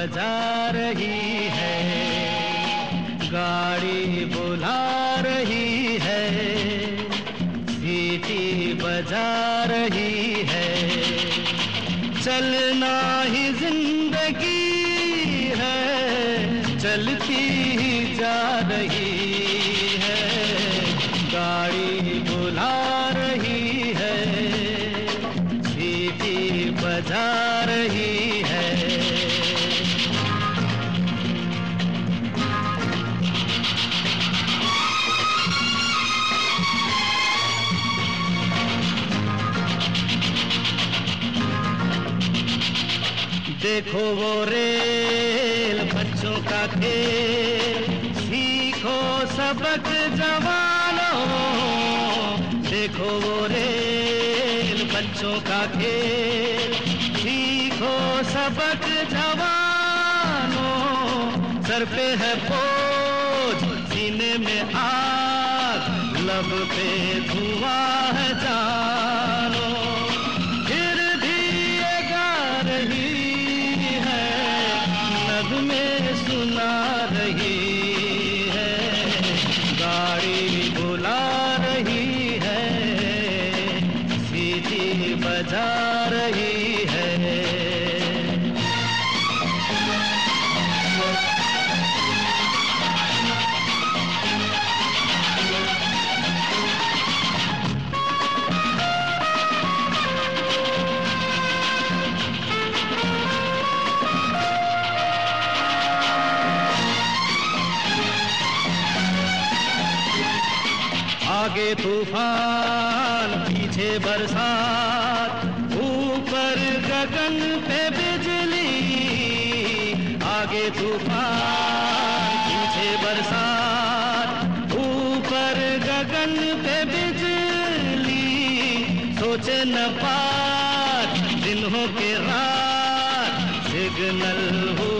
बजा रही है। गाड़ी बुला रही है। सीटी बजा रही है। चलना ही ज़िंदगी है। चलती ही जा रही देखो वो रेल, बच्चों का खेल। सीखो सबक जवानों, देखो वो रेल, बच्चों का खेल। सीखो सबक जवानों, सर पे है बोझ सीने में आग, लब पे धुआँ आगे तूफ़ान, पीछे बरसात, ऊपर गगन पे बिजली, आगे तूफ़ान, पीछे बरसात, ऊपर गगन पे बिजली, सोचे न पार दिन हो के रात, सिग्नल हुआ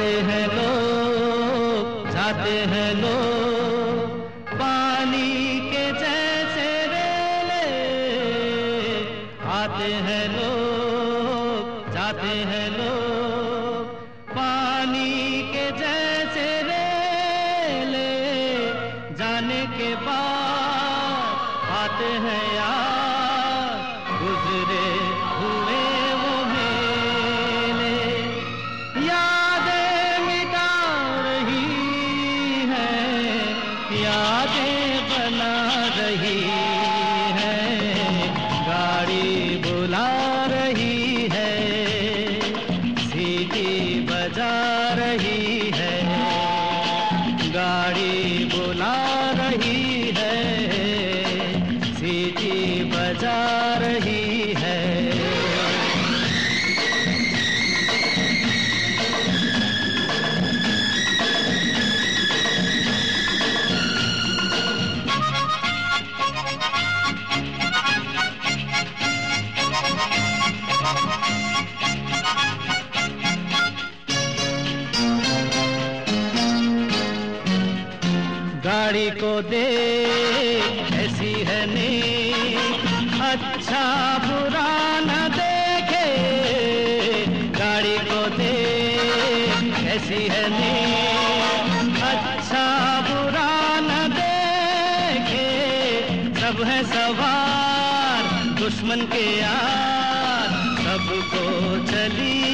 आते हैं लोग, जाते हैं लोग। पानी के जैसे रेले आते हैं लोग, जाते हैं लोग। पानी के जैसे रेले जाने के बाद आते हैं यार। गाड़ी को दे, ऐसी है नी अच्छा बुरा न देखे, गाड़ी को दे, ऐसी है नी अच्छा बुरा न देखे, सब है सवार, दुश्मन के यार, सबको चलिए